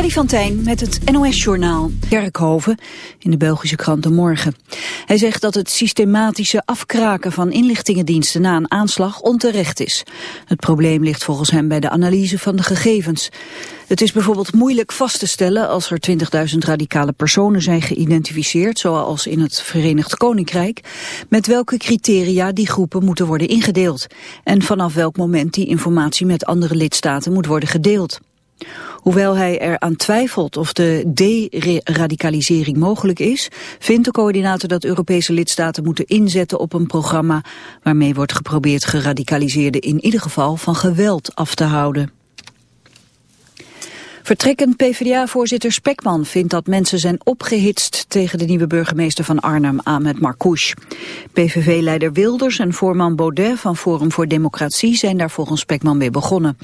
Freddy van Tijn met het NOS-journaal. Kerkhoven in de Belgische krant De Morgen. Hij zegt dat het systematische afkraken van inlichtingendiensten na een aanslag onterecht is. Het probleem ligt volgens hem bij de analyse van de gegevens. Het is bijvoorbeeld moeilijk vast te stellen als er 20.000 radicale personen zijn geïdentificeerd, zoals in het Verenigd Koninkrijk, met welke criteria die groepen moeten worden ingedeeld en vanaf welk moment die informatie met andere lidstaten moet worden gedeeld. Hoewel hij eraan twijfelt of de deradicalisering mogelijk is, vindt de coördinator dat Europese lidstaten moeten inzetten op een programma waarmee wordt geprobeerd geradicaliseerden in ieder geval van geweld af te houden. Vertrekkend PvdA-voorzitter Spekman vindt dat mensen zijn opgehitst tegen de nieuwe burgemeester van Arnhem, Ahmed Marcouch. PVV-leider Wilders en voorman Baudet van Forum voor Democratie zijn daar volgens Spekman mee begonnen.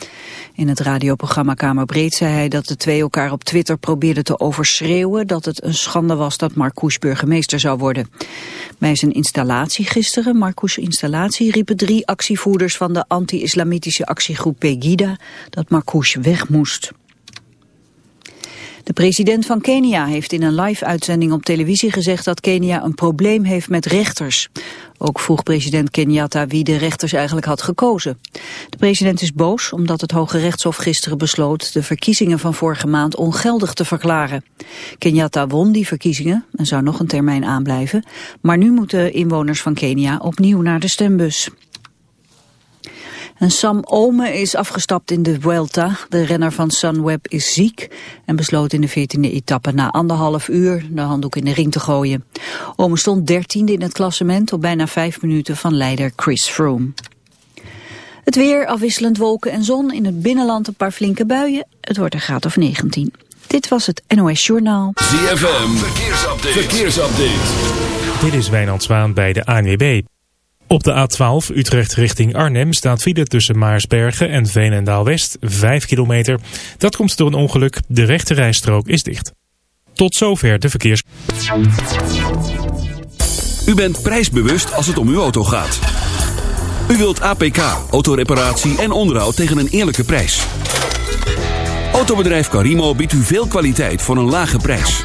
In het radioprogramma Kamerbreed zei hij dat de twee elkaar op Twitter probeerden te overschreeuwen dat het een schande was dat Marcouch burgemeester zou worden. Bij zijn installatie gisteren, Marcouch's installatie, riepen drie actievoerders van de anti-islamitische actiegroep Pegida dat Marcouch weg moest. De president van Kenia heeft in een live-uitzending op televisie gezegd dat Kenia een probleem heeft met rechters. Ook vroeg president Kenyatta wie de rechters eigenlijk had gekozen. De president is boos omdat het Hoge Rechtshof gisteren besloot de verkiezingen van vorige maand ongeldig te verklaren. Kenyatta won die verkiezingen en zou nog een termijn aanblijven, maar nu moeten inwoners van Kenia opnieuw naar de stembus. En Sam Ome is afgestapt in de Vuelta. De renner van Sunweb is ziek en besloot in de 14e etappe na anderhalf uur de handdoek in de ring te gooien. Ome stond dertiende in het klassement op bijna vijf minuten van leider Chris Froome. Het weer, afwisselend wolken en zon, in het binnenland een paar flinke buien. Het wordt een graad of 19. Dit was het NOS Journaal. ZFM, verkeersupdate. verkeersupdate. Dit is Wijnand Zwaan bij de ANWB. Op de A12 Utrecht richting Arnhem staat file tussen Maarsbergen en Veenendaal-West 5 kilometer. Dat komt door een ongeluk. De rechte rijstrook is dicht. Tot zover de verkeers... U bent prijsbewust als het om uw auto gaat. U wilt APK, autoreparatie en onderhoud tegen een eerlijke prijs. Autobedrijf Carimo biedt u veel kwaliteit voor een lage prijs.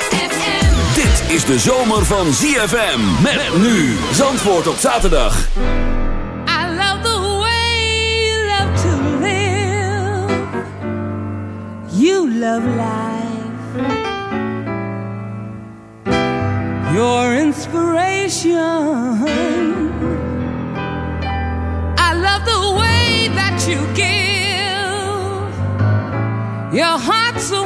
Is de zomer van ZFM. Met nu. Zandvoort op zaterdag. I love the way you love to live. You love life. Your inspiration. I love the way that you give. Your heart so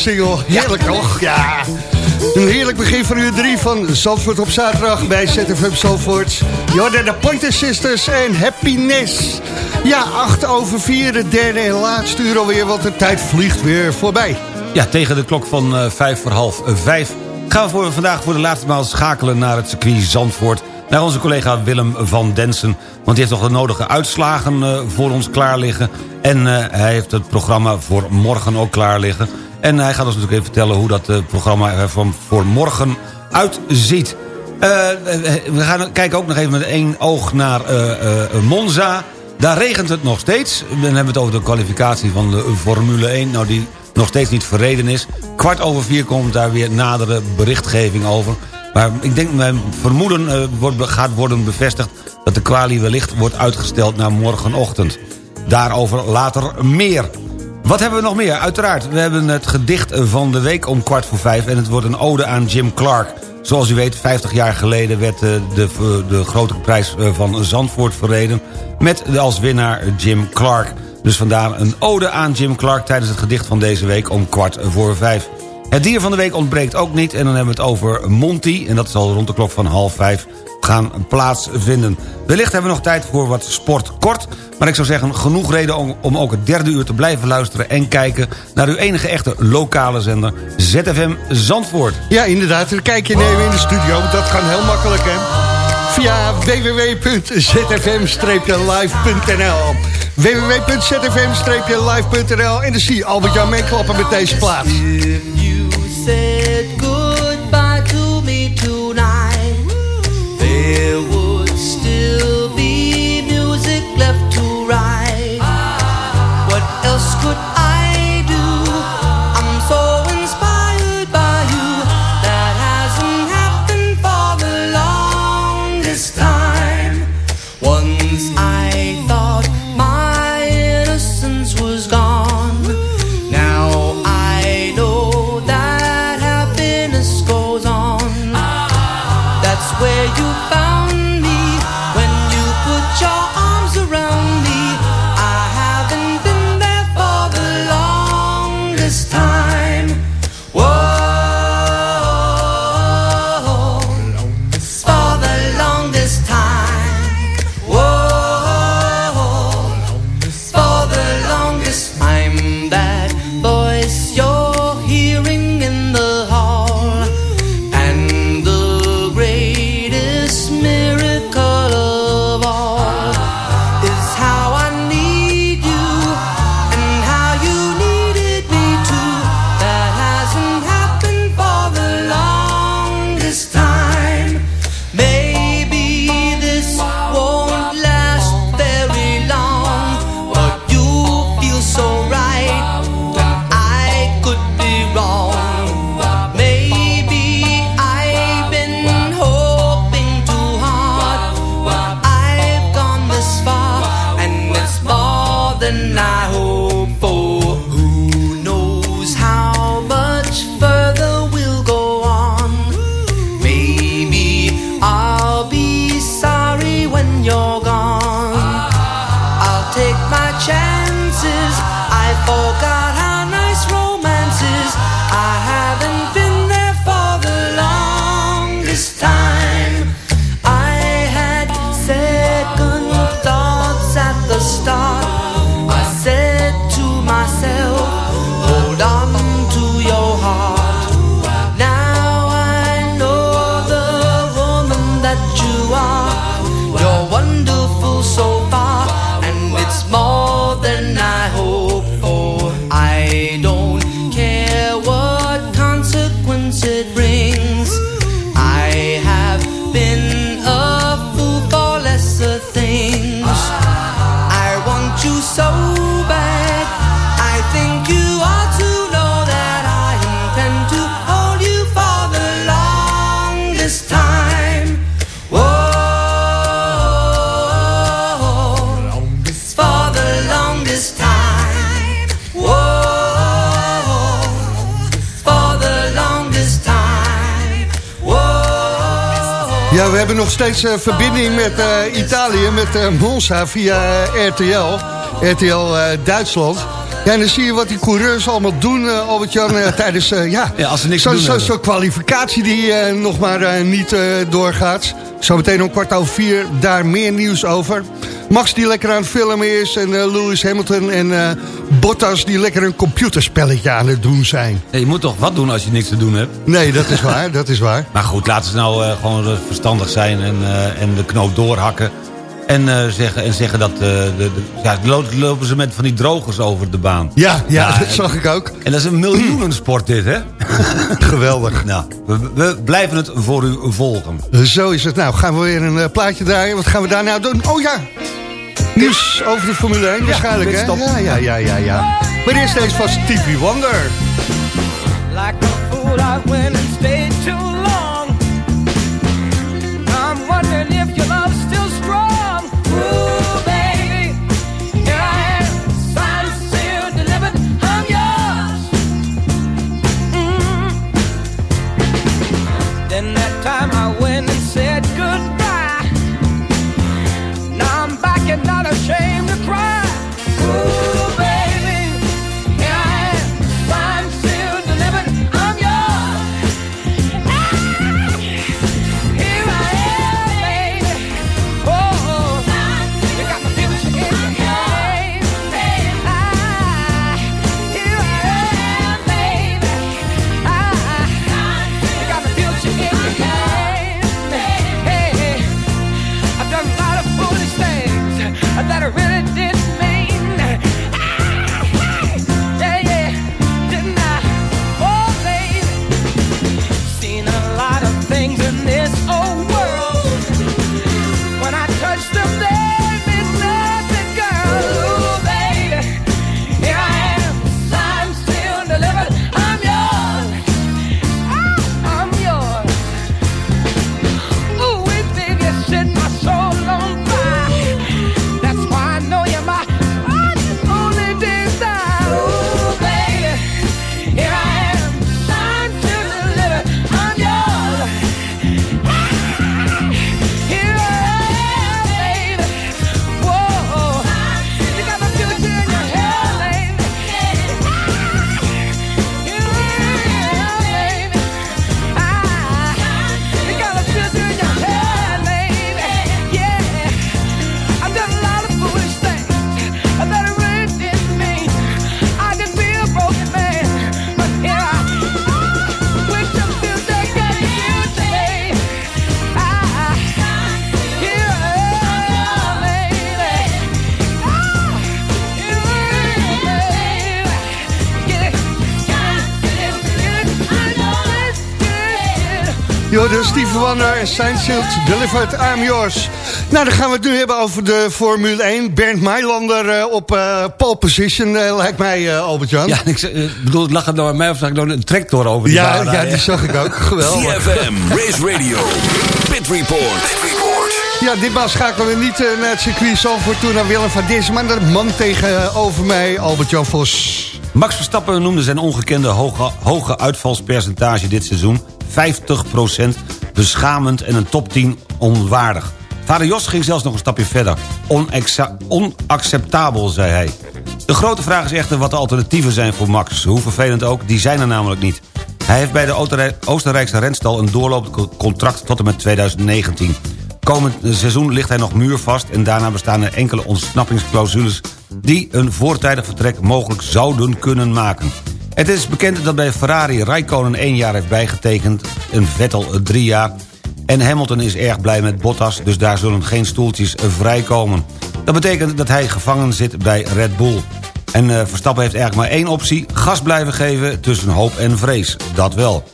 single. Heerlijk toch? Ja. Een heerlijk begin van uur 3 van Zandvoort op zaterdag bij ZFM Zandvoort. Jorden de Pointer Sisters en Happiness. Ja, 8 over 4, de derde en laatste uur alweer, want de tijd vliegt weer voorbij. Ja, tegen de klok van uh, vijf voor half uh, vijf gaan we voor, vandaag voor de laatste maal schakelen naar het circuit Zandvoort. Naar onze collega Willem van Densen. Want die heeft nog de nodige uitslagen uh, voor ons klaar liggen. En uh, hij heeft het programma voor morgen ook klaar liggen. En hij gaat ons natuurlijk even vertellen hoe dat uh, programma van voor morgen uitziet. we gaan kijken ook nog even met één oog naar Monza. Daar regent het nog steeds. Dan hebben we het over de kwalificatie van de Formule 1. Nou, die nog steeds niet verreden is. Kwart over vier komt daar weer nadere berichtgeving over. Maar ik denk, mijn vermoeden wordt, gaat worden bevestigd... dat de kwalie wellicht wordt uitgesteld naar morgenochtend. Daarover later meer. Wat hebben we nog meer? Uiteraard, we hebben het gedicht van de week om kwart voor vijf... en het wordt een ode aan Jim Clark. Zoals u weet, 50 jaar geleden werd de, de, de grote prijs van Zandvoort verreden... met als winnaar Jim Clark. Dus vandaar een ode aan Jim Clark tijdens het gedicht van deze week om kwart voor vijf. Het dier van de week ontbreekt ook niet en dan hebben we het over Monty... en dat zal rond de klok van half vijf gaan plaatsvinden. Wellicht hebben we nog tijd voor wat sport kort... maar ik zou zeggen genoeg reden om, om ook het derde uur te blijven luisteren... en kijken naar uw enige echte lokale zender ZFM Zandvoort. Ja, inderdaad, een kijkje nemen in de studio, dat kan heel makkelijk, hè? Via www.zfm-live.nl www.zfm-live.nl en dan zie je Albert-Jan meeklappen met deze plaats. Ja, we hebben nog steeds eh, verbinding met eh, Italië, met eh, Monza via RTL. RTL Duitsland. Ja, en dan zie je wat die coureurs allemaal doen, eh, Albert-Jan, tijdens eh, ja, Ja, als ze niks zo'n zo, zo'n kwalificatie die nog maar niet doorgaat. Zometeen om kwart over vier daar meer nieuws over. Max die lekker aan het filmen is en eh, Lewis Hamilton en eh, Bottas die lekker een computerspelletje aan het doen zijn. Ja, je moet toch wat doen als je niks te doen hebt? Nee, dat is waar, dat is waar. Maar goed, laten ze nou eh, gewoon verstandig zijn en, en de knoop doorhakken. En, zeggen, en zeggen dat... eh, de, de, ja, lo- lopen ze met van die drogers over de baan. Ja, ja, dat en- zag ik ook. En dat is een miljoenensport dit, hè? Geweldig. Nou, we, we blijven het voor u volgen. Zo is het. Nou, gaan we weer een plaatje draaien. Wat gaan we daar nou doen? Oh ja, nieuws over de Formule 1 waarschijnlijk, hè? Ja, ja, ja, ja, ja. Maar eerst deze van Stevie Wonder. Like a fool, I went and stayed too long. I'm wondering if your love's still strong. Ooh, baby, here I am, signed, sealed, delivered. I'm yours. Mm. Then that time I de Stevie Wonder en Saint Silt Delivered I'm Yours. Nou, dan gaan we het nu hebben over de Formule 1. Bernd Meilander eh, op eh pole position, eh, lijkt mij, eh, Albert-Jan. Ja, ik eh, bedoel, lag het nou aan mij of zag ik nou een tractor over die ja, baan ja, die zag ik ook. Geweldig. CFM, Race Radio, Pit Report. Ja, ditmaal schakelen we niet eh, naar het circuit Zandvoort toe naar Willem van Dis, maar naar de man tegenover mij, Albert-Jan Vos. Max Verstappen noemde zijn ongekende hoge, hoge uitvalspercentage dit seizoen 50% beschamend en een top 10 onwaardig. Vader Jos ging zelfs nog een stapje verder. Onacceptabel, zei hij. De grote vraag is echter wat de alternatieven zijn voor Max. Hoe vervelend ook, die zijn er namelijk niet. Hij heeft bij de Oostenrij- Oostenrijkse renstal een doorlopend co- contract tot en met 2019. Komend seizoen ligt hij nog muurvast... en daarna bestaan er enkele ontsnappingsclausules... die een voortijdig vertrek mogelijk zouden kunnen maken. Het is bekend dat bij Ferrari Raikkonen één jaar heeft bijgetekend... en Vettel drie jaar... en Hamilton is erg blij met Bottas... dus daar zullen geen stoeltjes vrijkomen. Dat betekent dat hij gevangen zit bij Red Bull. En eh, Verstappen heeft eigenlijk maar één optie... gas blijven geven tussen hoop en vrees. Dat wel.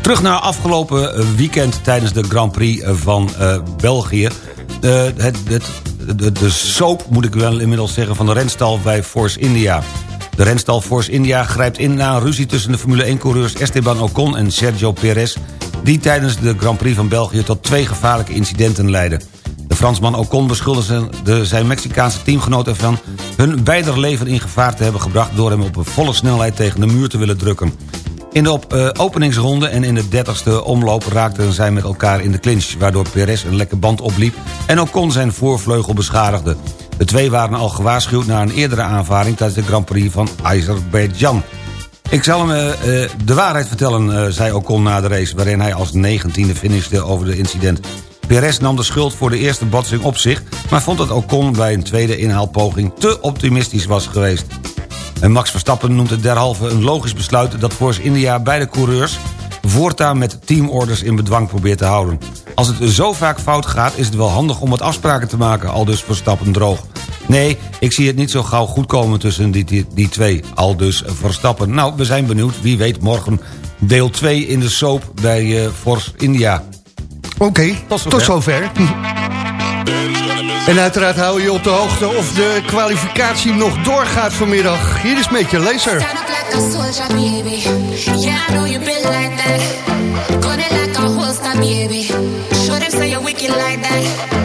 Terug naar afgelopen weekend tijdens de Grand Prix van eh, België. De, het, het, de, de soap, moet ik wel inmiddels zeggen, van de renstal bij Force India. De renstal Force India grijpt in na een ruzie tussen de Formule 1-coureurs Esteban Ocon en Sergio Perez... die tijdens de Grand Prix van België tot twee gevaarlijke incidenten leidden. De Fransman Ocon beschuldigde de- zijn Mexicaanse teamgenoot ervan... hun beider leven in gevaar te hebben gebracht... door hem op een volle snelheid tegen de muur te willen drukken. In de eh, openingsronde en in de 30ste omloop raakten zij met elkaar in de clinch... waardoor Perez een lekke band opliep en Ocon zijn voorvleugel beschadigde. De twee waren al gewaarschuwd na een eerdere aanvaring... tijdens de Grand Prix van Azerbeidzjan. Ik zal hem eh, eh, de waarheid vertellen, eh, zei Ocon na de race... waarin hij als negentiende finishte over de incident. Perez nam de schuld voor de eerste botsing op zich... maar vond dat Ocon bij een tweede inhaalpoging te optimistisch was geweest. En Max Verstappen noemt het derhalve een logisch besluit... dat Force India beide coureurs voortaan met teamorders in bedwang probeert te houden. Als het zo vaak fout gaat, is het wel handig om wat afspraken te maken... al dus Verstappen droog. Nee, ik zie het niet zo gauw goed komen tussen die, die, die twee. Al dus Verstappen. Nou, we zijn benieuwd. Wie weet morgen deel 2 in de soap bij uh, India. Oké, tot, tot zover. En uiteraard hou je op de hoogte of de kwalificatie nog doorgaat vanmiddag. Hier is met je laser. baby. Show them say you're wicked like that.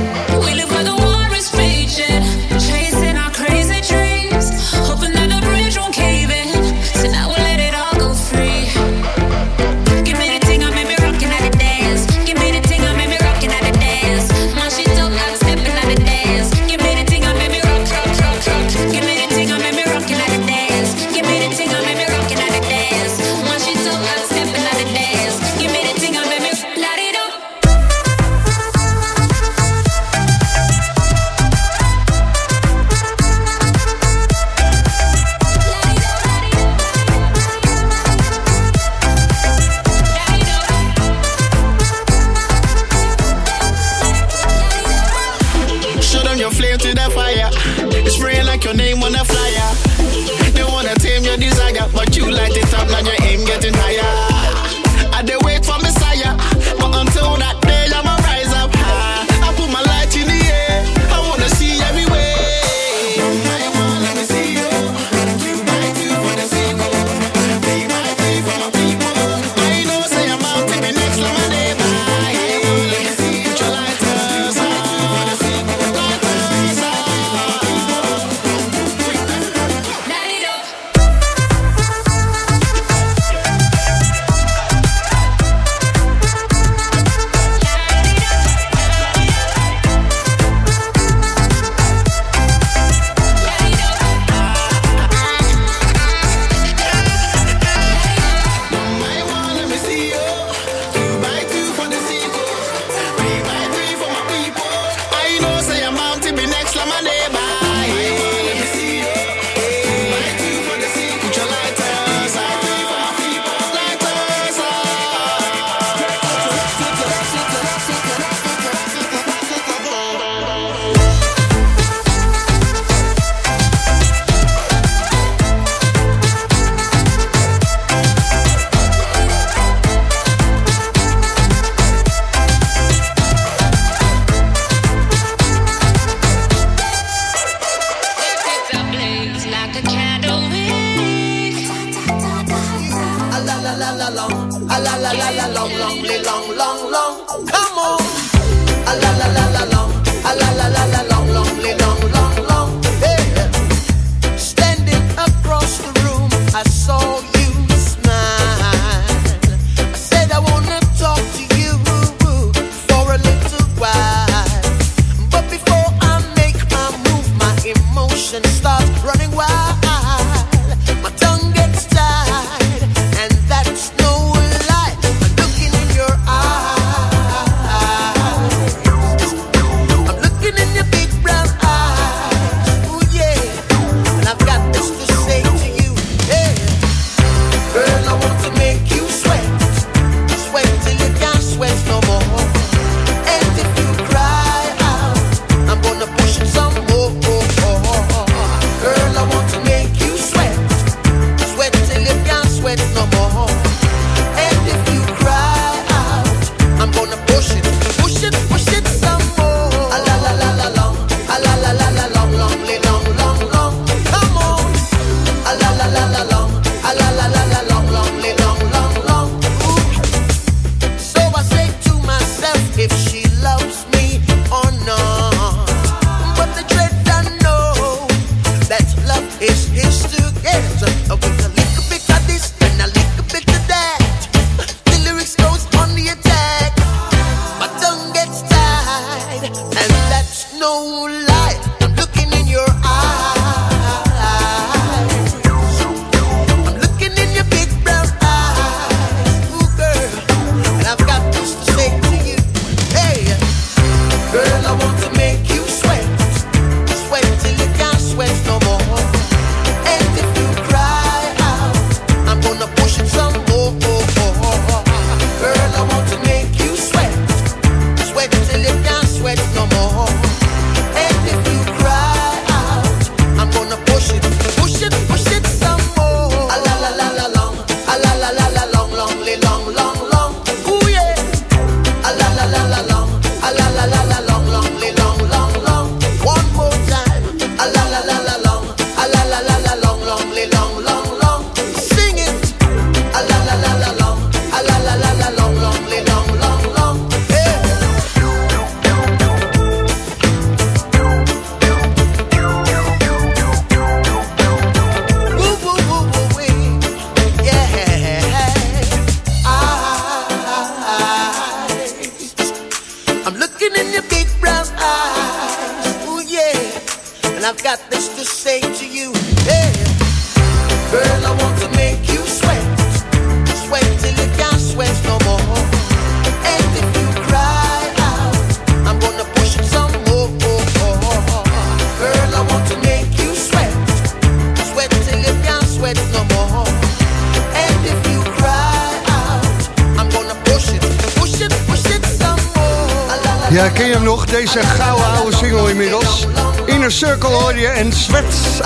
Deze gouden oude single inmiddels. Inner Circle hoor je en Sweat.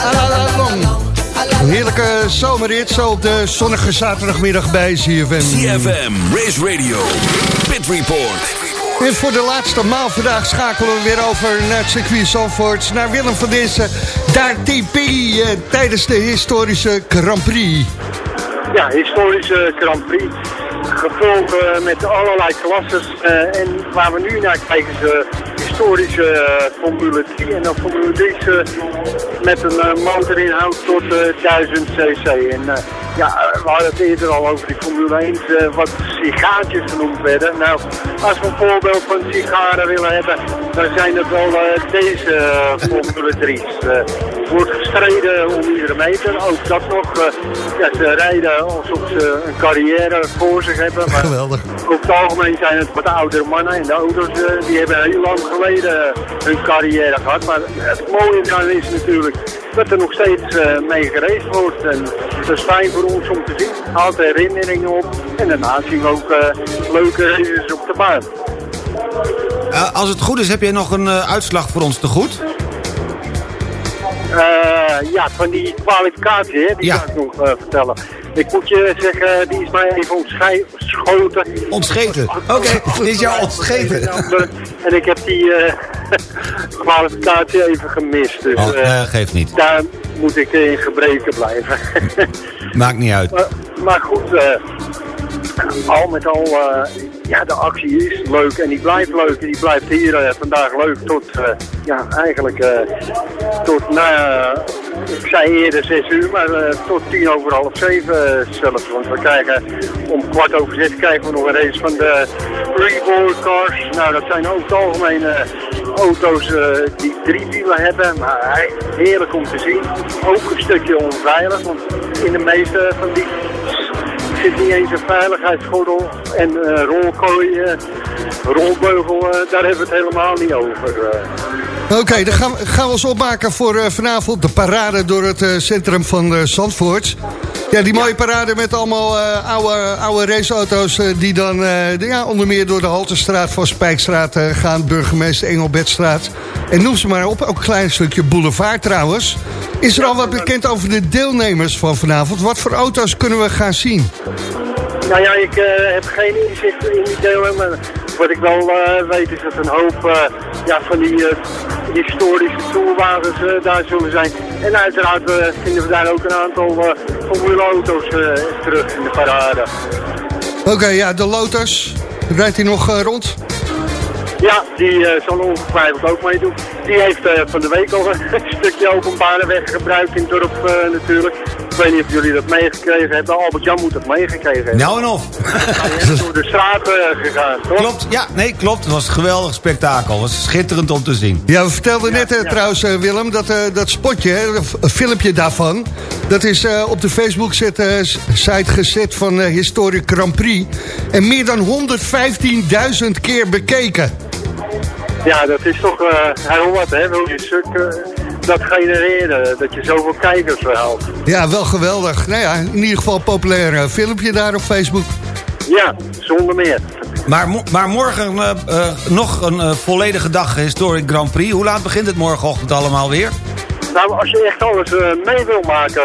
Een heerlijke zomerrit zo op de zonnige zaterdagmiddag bij ZFM. CFM, Race Radio, Pit Report. En voor de laatste maal vandaag schakelen we weer over naar het circuit Zandvoort. Naar Willem van Dinsen, daar TP eh, tijdens de historische Grand Prix. Ja, historische Grand Prix. Gevuld eh, met allerlei klasses. eh, en waar we nu naar kijken is historische eh, Formule 3. En dan Formule 3 is eh, met een uh, motorinhoud tot eh, 1000 cc. En eh, ja, eh, we hadden het eerder al over die Formule 1, eh, wat sigaartjes genoemd werden. Nou, als we een voorbeeld van sigaren willen hebben, dan zijn het wel eh, deze eh, Formule 3's. Wordt gestreden om iedere meter. Ook dat nog. eh, ja, ze rijden alsof ze een carrière voor zich hebben. Maar Geweldig. over het algemeen zijn het wat oudere mannen. En de auto's eh, die hebben heel lang geleden eh, hun carrière gehad. Maar het mooie daarin is natuurlijk dat er nog steeds mee geraced wordt. En dat is fijn voor ons om te zien. Haalt herinneringen op. En daarnaast zien we ook leuke races op de baan. Als het goed is, heb jij nog een uitslag voor ons te goed? Eh, ja, van die kwalificatie, hè, die Ja. ga ik nog eh, vertellen. Ik moet je zeggen, die is mij even ontschoten. Ontscheten. Oké, die is jou ontscheten. En ik heb die eh, kwalificatie even gemist. Dus Oh, geeft niet. daar moet ik in gebreken blijven. Maakt niet uit. maar, maar goed, al met al, ja, de actie is leuk en die blijft leuk. En die blijft hier eh, vandaag leuk tot, eh, ja, eigenlijk eh, tot na, ik zei eerder 6 uur, maar tot tien over half zeven zelfs. Want we krijgen om kwart over zes krijgen we nog een race van de Freeboard cars. Nou, dat zijn over het algemeen eh, auto's die drie wielen hebben, maar heerlijk om te zien. Ook een stukje onveilig, want in de meeste van die zit niet eens een veiligheidsgordel en eh rolkooi, eh, rolbeugel, eh, daar hebben we het helemaal niet over. Oké, dan gaan we, gaan we ons opmaken voor eh, vanavond de parade door het eh, centrum van eh, Zandvoort. Ja, die mooie parade met allemaal eh, oude, oude raceauto's... die dan eh, de- ja, onder meer door de Haltestraat van Spijkstraat gaan... burgemeester Engelbertstraat. En noem ze maar op, ook een klein stukje boulevard trouwens. Is er al wat bekend over de deelnemers van vanavond? Wat voor auto's kunnen we gaan zien? Nou ja, ik eh, heb geen inzicht in die maar wat ik wel eh, weet is dat een hoop eh, ja, van die eh, historische toerwagens daar zullen zijn. En uiteraard vinden we daar ook een aantal eh formuleauto's eh, terug in de parade. Oké, ja, de Lotus. Rijdt hij nog rond? Ja, die zal ongetwijfeld ook meedoen. Die heeft van de week al een stukje openbare weg gebruikt in het dorp natuurlijk. Ik weet niet of jullie dat meegekregen hebben. Albert-Jan moet dat meegekregen hebben. Nou en of. Hij is door de straat eh, gegaan, toch? Klopt, ja, nee, klopt. Het was een geweldig spektakel. Het was schitterend om te zien. Ja, we vertelden net eh, ja. trouwens, eh, Willem, dat, eh, dat spotje, hè, een filmpje daarvan... dat is eh, op de Facebook-site gezet van eh Historic Grand Prix... en meer dan 115.000 keer bekeken. Ja, dat is toch eh, heel wat, hè? Wil je stuk eh, dat genereren, dat je zoveel kijkers haalt. Ja, wel geweldig. Nou ja, in ieder geval een populair eh, filmpje daar op Facebook. Ja, zonder meer. Maar, maar morgen eh, eh, nog een eh, volledige dag Historic Grand Prix. Hoe laat begint het morgenochtend allemaal weer? Nou, als je echt alles eh, mee wil maken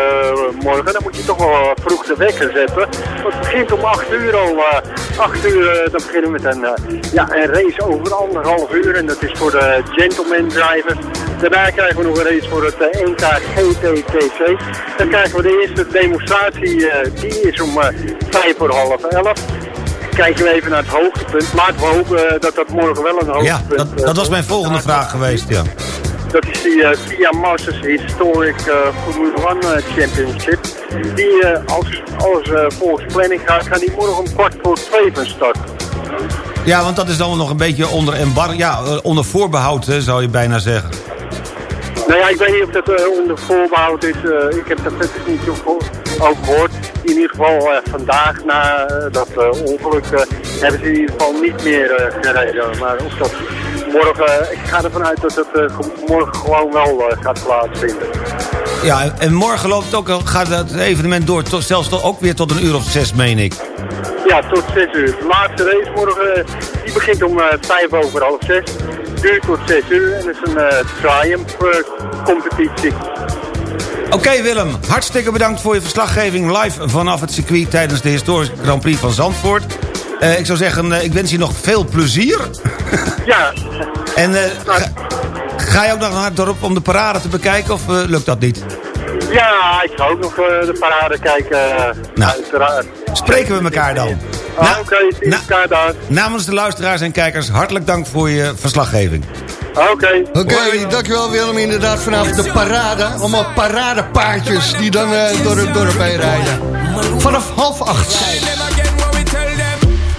morgen, dan moet je toch wel vroeg de wekker zetten. Want het begint om 8 uur al. eh 8 uur, dan beginnen we met een, ja, een race over anderhalf uur. En dat is voor de gentleman drivers. Daarna krijgen we nog een race voor het eh, NK GTTC. Dan krijgen we de eerste demonstratie, eh, die is om eh, vijf voor half elf. kijken we even naar het hoogtepunt. Laten we hopen eh, dat dat morgen wel een Ja, hoogtepunt dat, eh, dat was mijn volgende vraag geweest, ja. Dat is die eh, Via Masters Historic eh, Formula 1 eh, Championship. Die eh, als, als eh, volgens planning gaat, gaan die morgen om kwart voor twee van start. Ja, want dat is dan nog een beetje onder, embar ja, eh, onder voorbehoud, hè, zou je bijna zeggen. Nou ja, ik weet niet of dat eh, onder voorbehoud is. eh, ik heb dat verder niet zo ook gehoord. In ieder geval eh, vandaag na dat ongeluk hebben ze in ieder geval niet meer gereden. Maar of dat morgen, ik ga ervan uit dat het ge- morgen gewoon wel gaat plaatsvinden. Ja, en- en morgen loopt ook, al- gaat het evenement door, tot, zelfs tot, ook weer tot een uur of zes, meen ik. Ja, tot 6 uur. De laatste race morgen, die begint om 5 over half 6. Duurt tot 6 uur en is een eh, Triumph eh. Oké Willem, hartstikke bedankt voor je verslaggeving live vanaf het circuit tijdens de historische Grand Prix van Zandvoort. Eh, ik zou zeggen, ik wens je nog veel plezier. Ja, En ga, ga je ook nog naar het dorp om de parade te bekijken of lukt dat niet? Ja, ik ga ook nog eh, de parade kijken. eh, Nou, uiteraard. Spreken we elkaar dan. Ah, Na- Oké, we na- elkaar daar. Namens de luisteraars en kijkers, hartelijk dank voor je verslaggeving. Oké. Oké, dankjewel Willem. Inderdaad, vanavond de parade. Allemaal paradepaardjes die dan eh, door het dorp heen rijden. Vanaf half acht.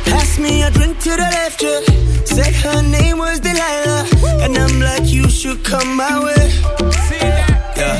Pass me a drink to the left, yeah. Said her name was Delilah. And I'm like, you should come my way. Yeah.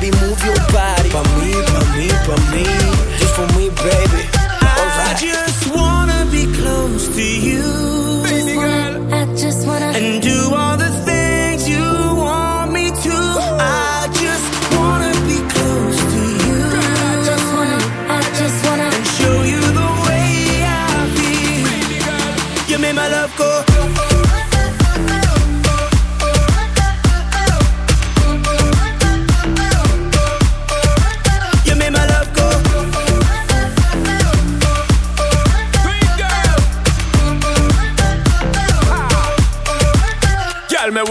baby move your body. Pa' mí, pa' mí, pa' mí.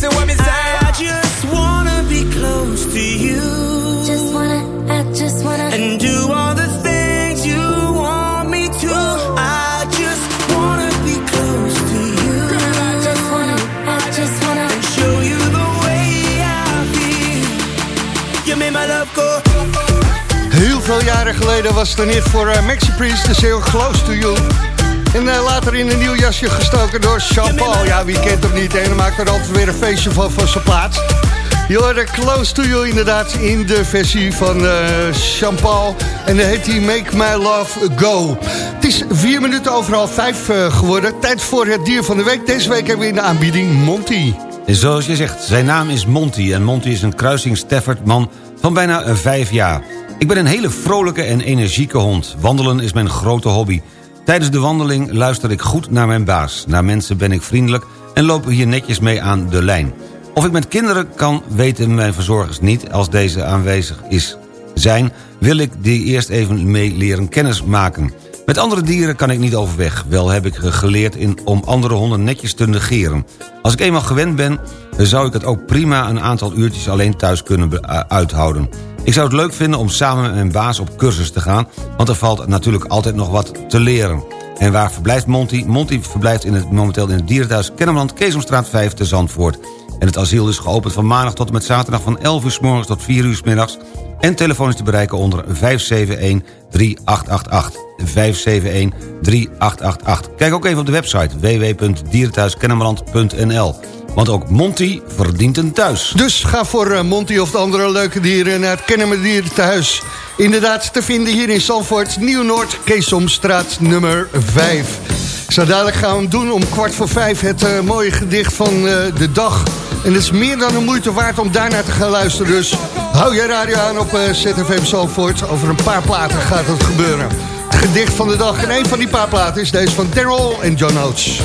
listen what me say. I just wanna be close to you. Just wanna, I just wanna. And do all the things you want me to. I just wanna be close to you. Just wanna, I just wanna. And show you the way I feel. You made my love go. Heel veel jaren geleden was het een hit voor uh, Maxi Priest, de heel Close to You. En eh, later in een nieuw jasje gestoken door Jean Paul. Ja, wie kent hem niet? En dan maakt er altijd weer een feestje van van zijn plaats. Je Close to You inderdaad in de versie van uh, Jean-Paul. En dan heet hij Make My Love Go. Het is vier minuten overal vijf uh, geworden. Tijd voor het dier van de week. Deze week hebben we in de aanbieding Monty. Zoals je zegt, zijn naam is Monty. En Monty is een kruising Stafford-man van bijna vijf jaar. Ik ben een hele vrolijke en energieke hond. Wandelen is mijn grote hobby. Tijdens de wandeling luister ik goed naar mijn baas. Naar mensen ben ik vriendelijk en loop hier netjes mee aan de lijn. Of ik met kinderen kan, weten mijn verzorgers niet... als deze aanwezig is zijn, wil ik die eerst even mee leren kennismaken. Met andere dieren kan ik niet overweg. Wel heb ik geleerd in, om andere honden netjes te negeren. Als ik eenmaal gewend ben, zou ik het ook prima... een aantal uurtjes alleen thuis kunnen uithouden. Ik zou het leuk vinden om samen met mijn baas op cursus te gaan... want er valt natuurlijk altijd nog wat te leren. En waar verblijft Monty? Monty verblijft in het, momenteel in het dierenthuis Kennemerland... Keesomstraat 5 te Zandvoort. En het asiel is geopend van maandag tot en met zaterdag... van 11 uur s morgens tot 4 uur s middags... en telefonisch te bereiken onder 571-3888. 571-3888. Kijk ook even op de website www.dierenthuiskennemerland.nl want ook Monty verdient een thuis. Dus ga voor uh, Monty of de andere leuke dieren naar het Kennemer Dierenthuis. Inderdaad te vinden hier in Zandvoort, Nieuw-Noord, Keesomstraat nummer 5. Zo dadelijk gaan we doen om kwart voor vijf het uh, mooie gedicht van uh, de dag. En het is meer dan een moeite waard om daarnaar te gaan luisteren. Dus hou je radio aan op ZFM Zandvoort. Over een paar platen gaat het gebeuren. Het gedicht van de dag en een van die paar platen is deze van Daryl en John Oates.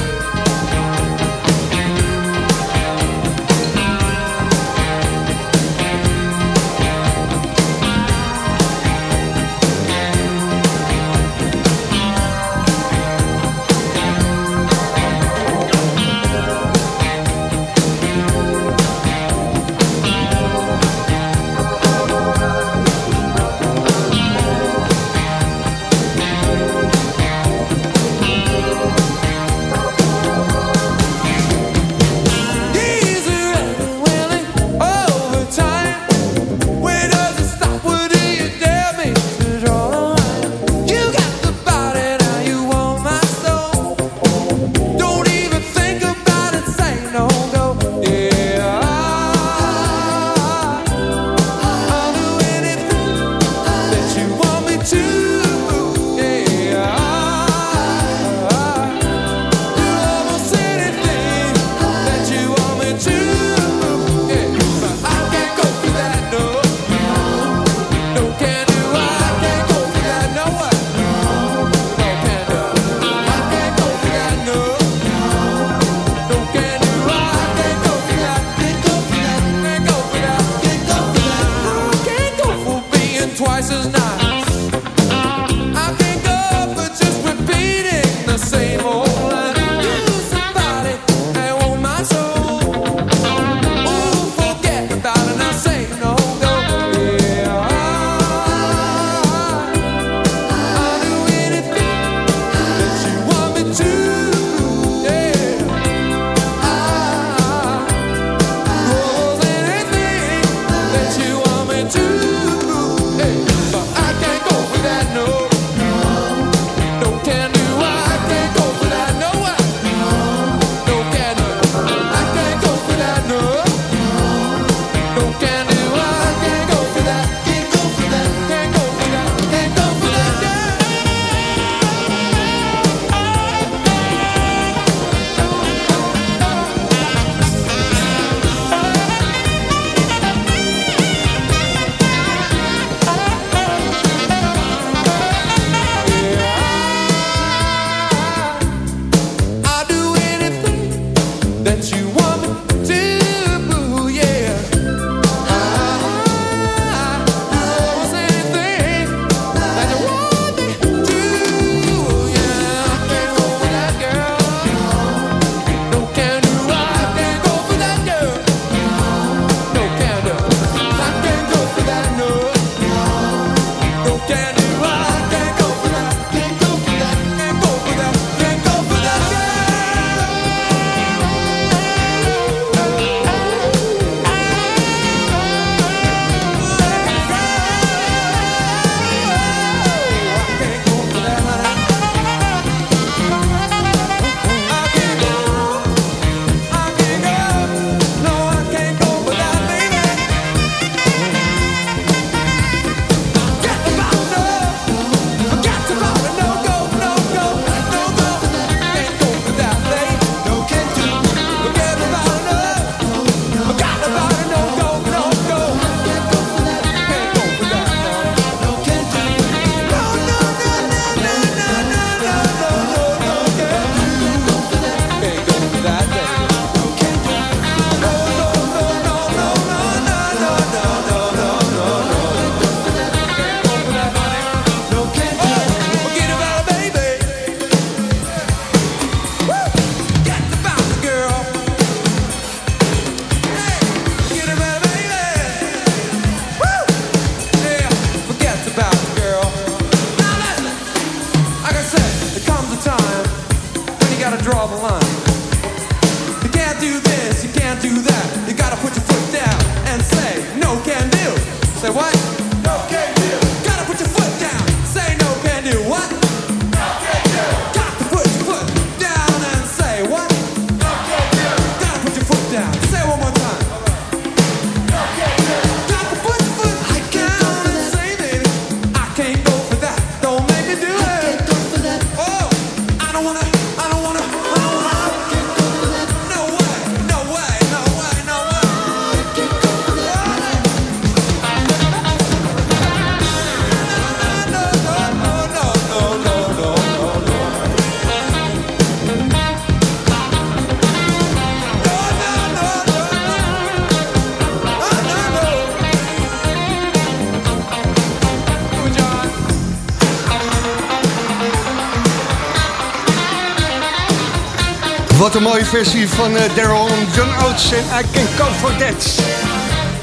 Wat een mooie versie van eh, Daryl John Oates en I Can Come For That.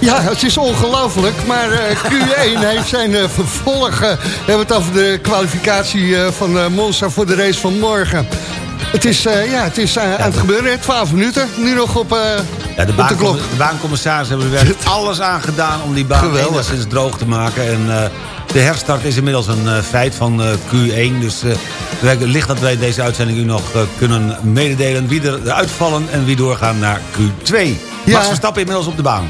Ja, het is ongelooflijk, maar eh, Q1 heeft zijn eh, vervolg. eh, we hebben het over de kwalificatie van Monza voor de race van morgen. Het is, ja, het is aan het gebeuren, hè. 12 minuten. Nu nog op, Ja, de, op de baan, klok. de baancommissaris hebben er alles aan gedaan om die baan enigszins droog te maken. En de herstart is inmiddels een eh, feit van eh, Q1. Dus eh, licht dat wij deze uitzending u nog kunnen mededelen wie er uitvallen en wie doorgaan naar Q2. Ja. Max Verstappen inmiddels op de baan.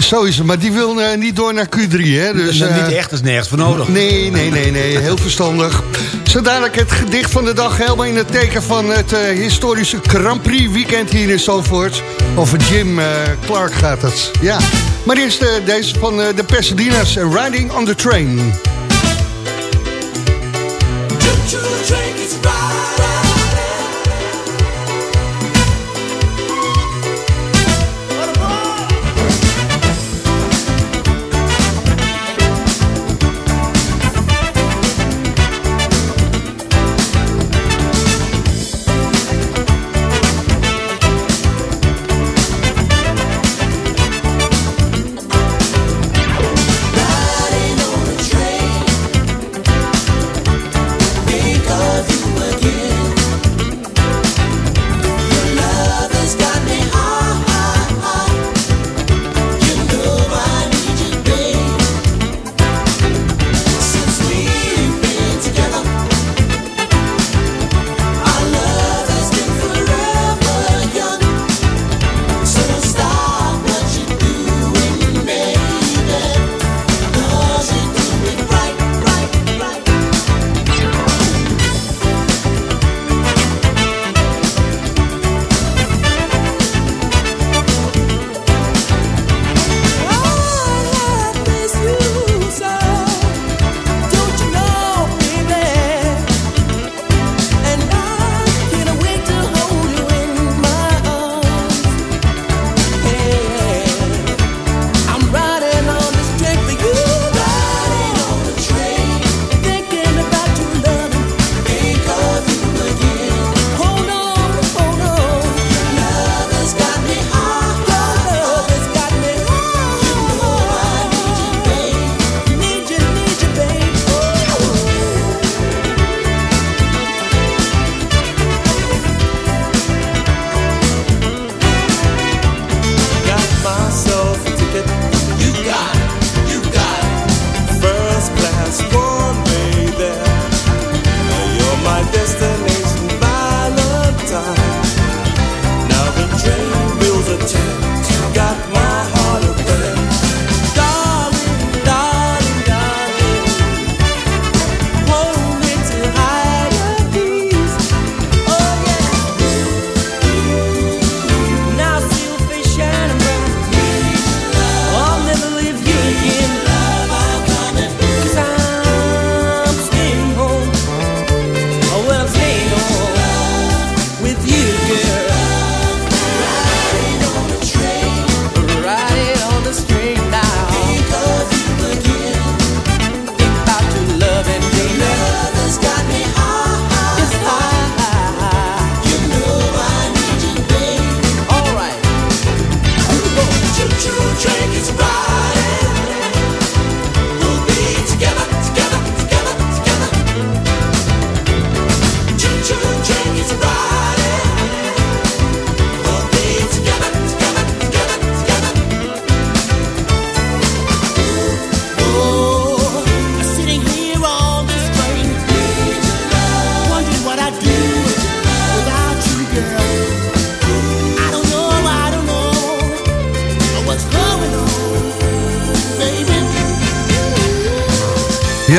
Zo is het, maar die wil niet door naar Q3, hè. Dus, niet echt, is nergens voor nodig. Nee, nee, nee, nee, heel verstandig. Zo dadelijk het gedicht van de dag helemaal in het teken van het historische Grand Prix weekend hier in Zandvoort. Over Jim Clark gaat het, ja. Maar eerst eh, deze van eh, de Pasadena's, eh, Riding on the Train.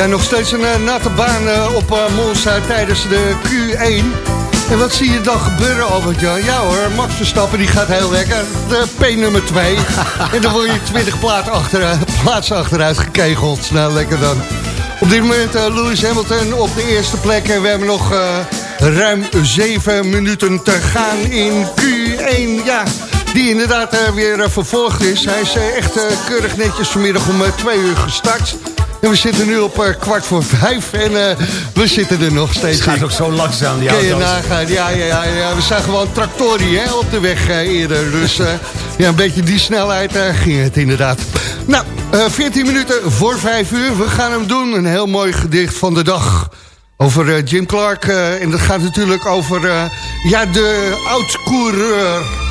Nog steeds een eh, natte baan eh, op eh, Monza tijdens de Q1. En wat zie je dan gebeuren, Albert-Jan? Ja hoor, Max Verstappen die gaat heel lekker. De P nummer 2. en dan word je 20 plaat achter, plaatsen achteruit gekegeld. Nou, lekker dan. Op dit moment Lewis Hamilton op de eerste plek. En we hebben nog ruim 7 minuten te gaan in Q1. Ja, die inderdaad weer vervolgd is. Hij is echt keurig netjes vanmiddag om 2 uur gestart. En we zitten nu op eh, kwart voor vijf en eh, we zitten er nog steeds Het gaat ook zo langzaam, die auto's. nagaan, ja, ja, ja, ja. We zijn gewoon tractorie hè, op de weg eh, eerder. Dus ja, een beetje die snelheid ging het inderdaad. Nou, eh 14 minuten voor 5 uur. We gaan hem doen. Een heel mooi gedicht van de dag. Over Jim Clark. en dat gaat natuurlijk over ja, de oud-coureur.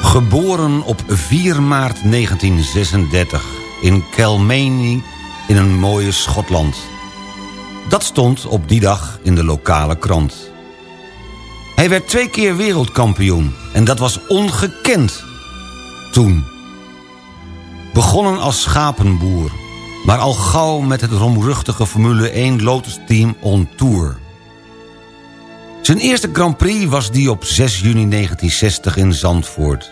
Geboren op 4 maart 1936 in Kelmeny in een mooie Schotland. Dat stond op die dag in de lokale krant. Hij werd twee keer wereldkampioen en dat was ongekend toen. Begonnen als schapenboer, maar al gauw met het romruchtige Formule 1 Lotus Team on Tour. Zijn eerste Grand Prix was die op 6 juni 1960 in Zandvoort.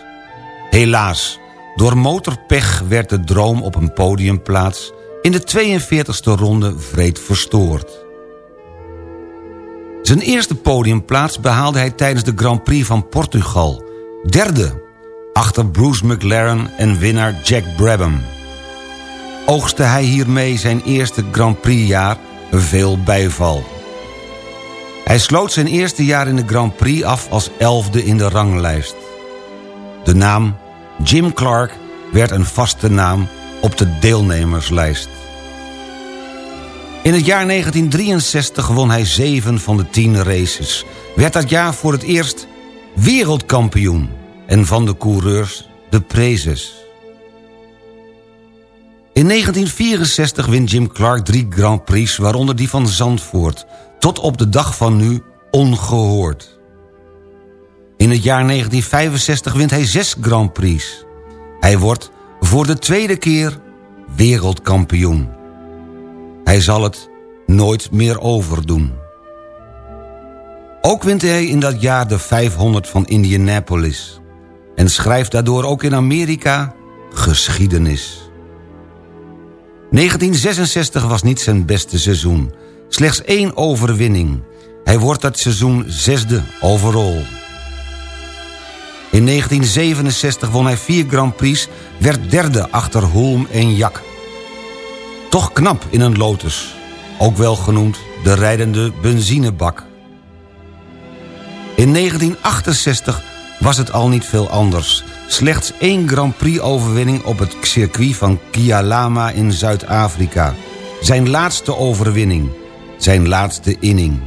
Helaas, door motorpech werd de droom op een podiumplaats... in de 42e ronde vreed verstoord. Zijn eerste podiumplaats behaalde hij tijdens de Grand Prix van Portugal. Derde, achter Bruce McLaren en winnaar Jack Brabham. Oogste hij hiermee zijn eerste Grand Prix-jaar veel bijval. Hij sloot zijn eerste jaar in de Grand Prix af als elfde in de ranglijst. De naam Jim Clark werd een vaste naam op de deelnemerslijst. In het jaar 1963 won hij zeven van de tien races. Werd dat jaar voor het eerst wereldkampioen. En van de coureurs de prezes. In 1964 wint Jim Clark drie Grand Prix, waaronder die van Zandvoort. Tot op de dag van nu ongehoord. In het jaar 1965 wint hij zes Grand Prix. Hij wordt voor de tweede keer wereldkampioen. Hij zal het nooit meer overdoen. Ook wint hij in dat jaar de 500 van Indianapolis. En schrijft daardoor ook in Amerika geschiedenis. 1966 was niet zijn beste seizoen. Slechts één overwinning. Hij wordt dat seizoen zesde overall. In 1967 won hij vier Grand Prix, werd derde achter Hulm en Jak. Toch knap in een Lotus, ook wel genoemd de rijdende benzinebak. In 1968 was het al niet veel anders. Slechts één Grand Prix-overwinning op het circuit van Kialama in Zuid-Afrika. Zijn laatste overwinning. Zijn laatste inning.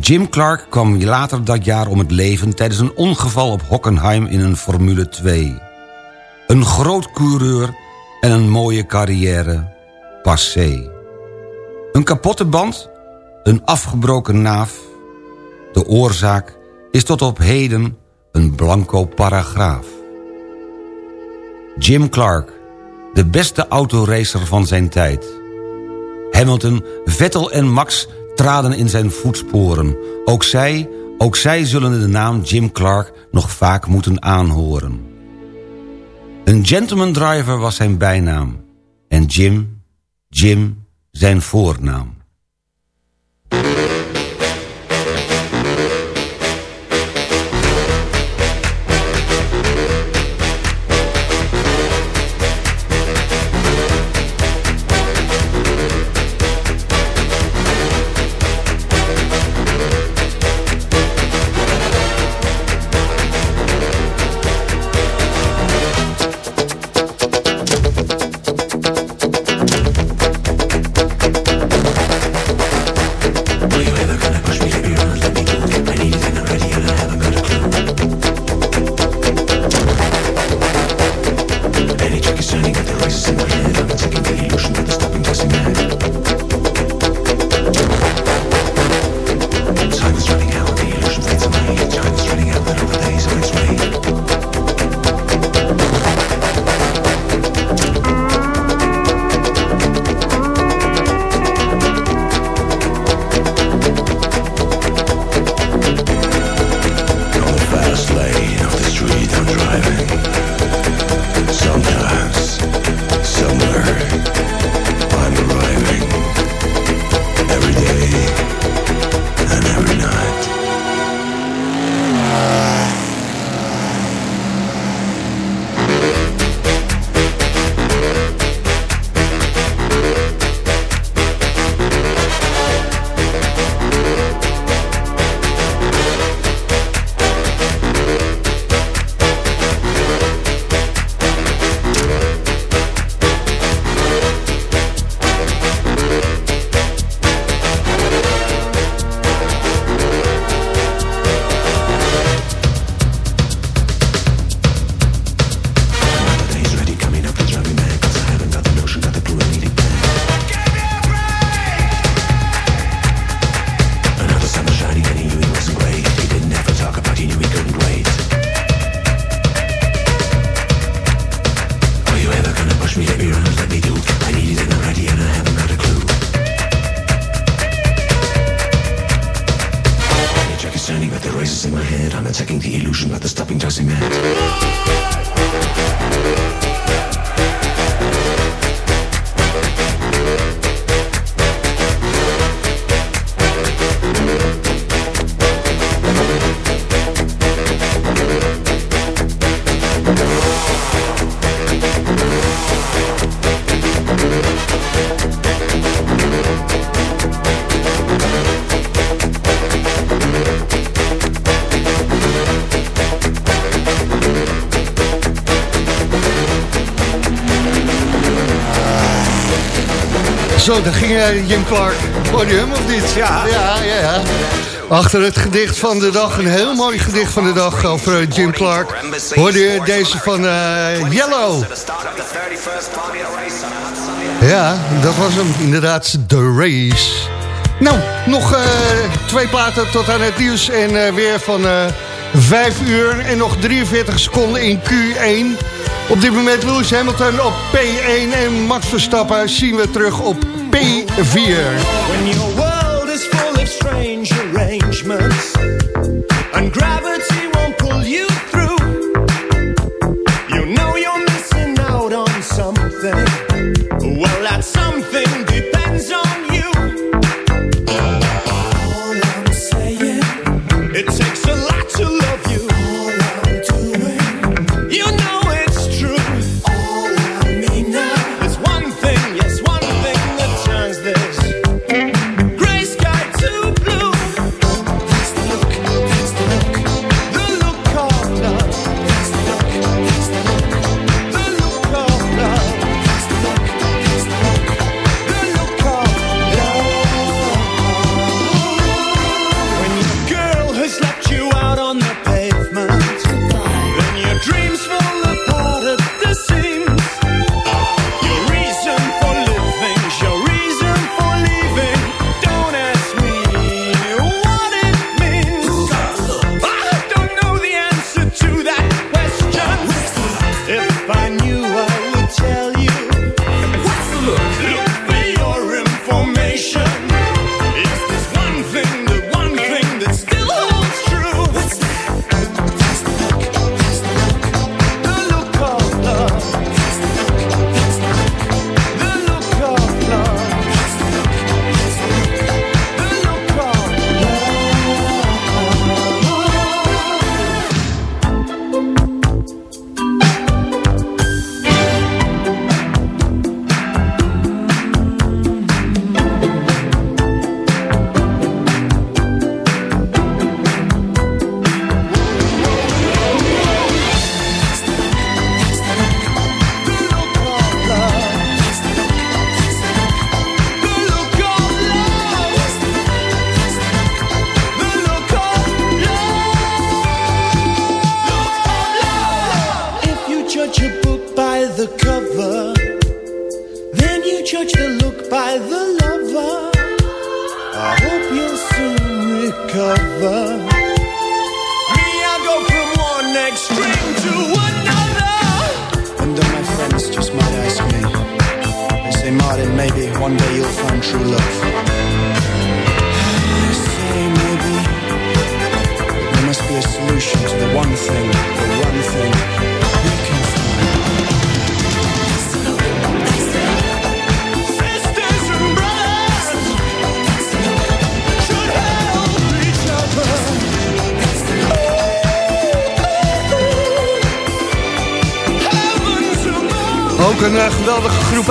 Jim Clark kwam later dat jaar om het leven... tijdens een ongeval op Hockenheim in een Formule 2. Een groot coureur en een mooie carrière. Passé. Een kapotte band? Een afgebroken naaf? De oorzaak is tot op heden een blanco paragraaf. Jim Clark, de beste autoracer van zijn tijd. Hamilton, Vettel en Max traden in zijn voetsporen. Ook zij, ook zij zullen de naam Jim Clark nog vaak moeten aanhoren. Een gentleman driver was zijn bijnaam. En Jim, Jim zijn voornaam. Zo, daar ging eh, Jim Clark. Hem of niet? Ja. ja. Ja, ja, Achter het gedicht van de dag, een heel mooi gedicht van de dag over eh, Jim Clark. Hoorde je deze van eh, Yellow. Ja, dat was hem inderdaad, The Race. Nou, nog twee platen tot aan het nieuws en weer van 5 uur en nog 43 seconden in Q1. Op dit moment Lewis Hamilton op P1 en Max Verstappen zien we terug op P4. When your world is full of strange arrangements and gravity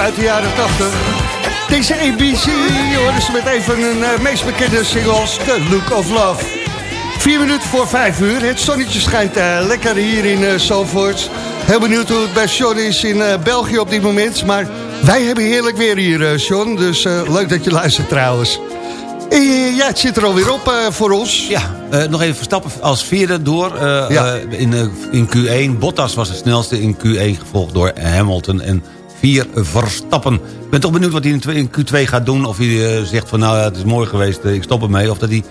uit de jaren 80. Deze ABC, horen ze met even een eh, meest bekende singles, The Look of Love. Vier minuten voor vijf uur. Het zonnetje schijnt eh, lekker hier in uh. Heel benieuwd hoe het bij Sean is in België op dit moment. Maar wij hebben heerlijk weer hier, Sean. Dus leuk dat je luistert trouwens. Ja, het zit er alweer op voor ons. Ja, nog even Verstappen als vierde door Ja. in, in Q1. Bottas was de snelste in Q1, gevolgd door Hamilton en vier Verstappen. Ik ben toch benieuwd wat hij in, twee- in Q2 gaat doen. Of hij eh, zegt van nou, het is mooi geweest, eh, ik stop ermee. Of dat hij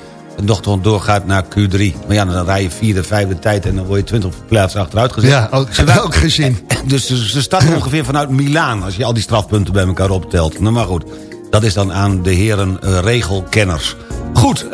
nog doorgaat naar Q3. Maar ja, dan rij je vierde, vijfde tijd en dan word je 20 plaatsen achteruit gezet. Ja, ook, En wij- ook gezien. Dus ze, starten ongeveer vanuit Milaan... als je al die strafpunten bij elkaar optelt. Nou, maar goed, dat is dan aan de heren eh, regelkenners. Goed,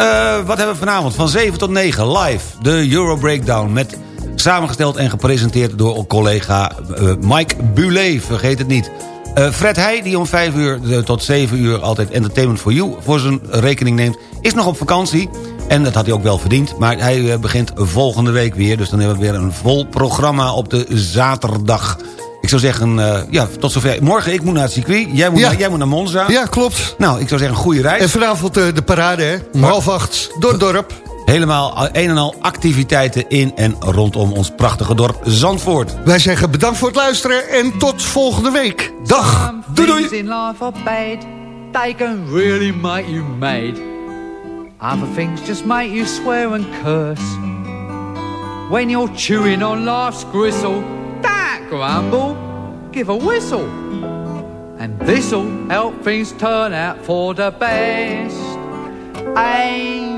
wat hebben we vanavond? Van 7 tot 9 live, de Euro Breakdown... met samengesteld en gepresenteerd door collega eh, Mike Bulet, vergeet het niet. Eh, Fred Heij, die om 5 uur tot 7 uur altijd Entertainment for You... voor zijn rekening neemt, is nog op vakantie... En dat had hij ook wel verdiend. Maar hij eh, begint volgende week weer. Dus dan hebben we weer een vol programma op de zaterdag. Ik zou zeggen, ja, tot zover. Morgen, ik moet naar het circuit. Jij moet, Ja. naar, jij moet naar Monza. Ja, klopt. Nou, ik zou zeggen, goede reis. En vanavond de parade, hè? Om half acht, door het dorp. Helemaal een en al activiteiten in en rondom ons prachtige dorp Zandvoort. Wij zeggen bedankt voor het luisteren en tot volgende week. Dag. Doei doei. In life are bad. They can really make you mad. Other things just make you swear and curse. When you're chewing on life's gristle, don't grumble, give a whistle. And this'll help things turn out for the best. And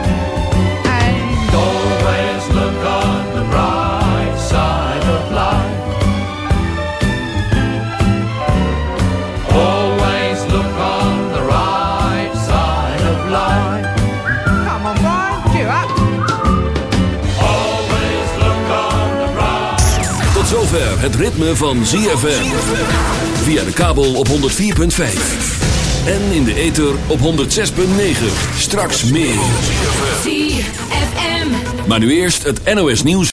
Het ritme van ZFM. Via de kabel op 104.5. En in de ether op 106.9. Straks meer. ZFM. Maar nu eerst het NOS nieuws.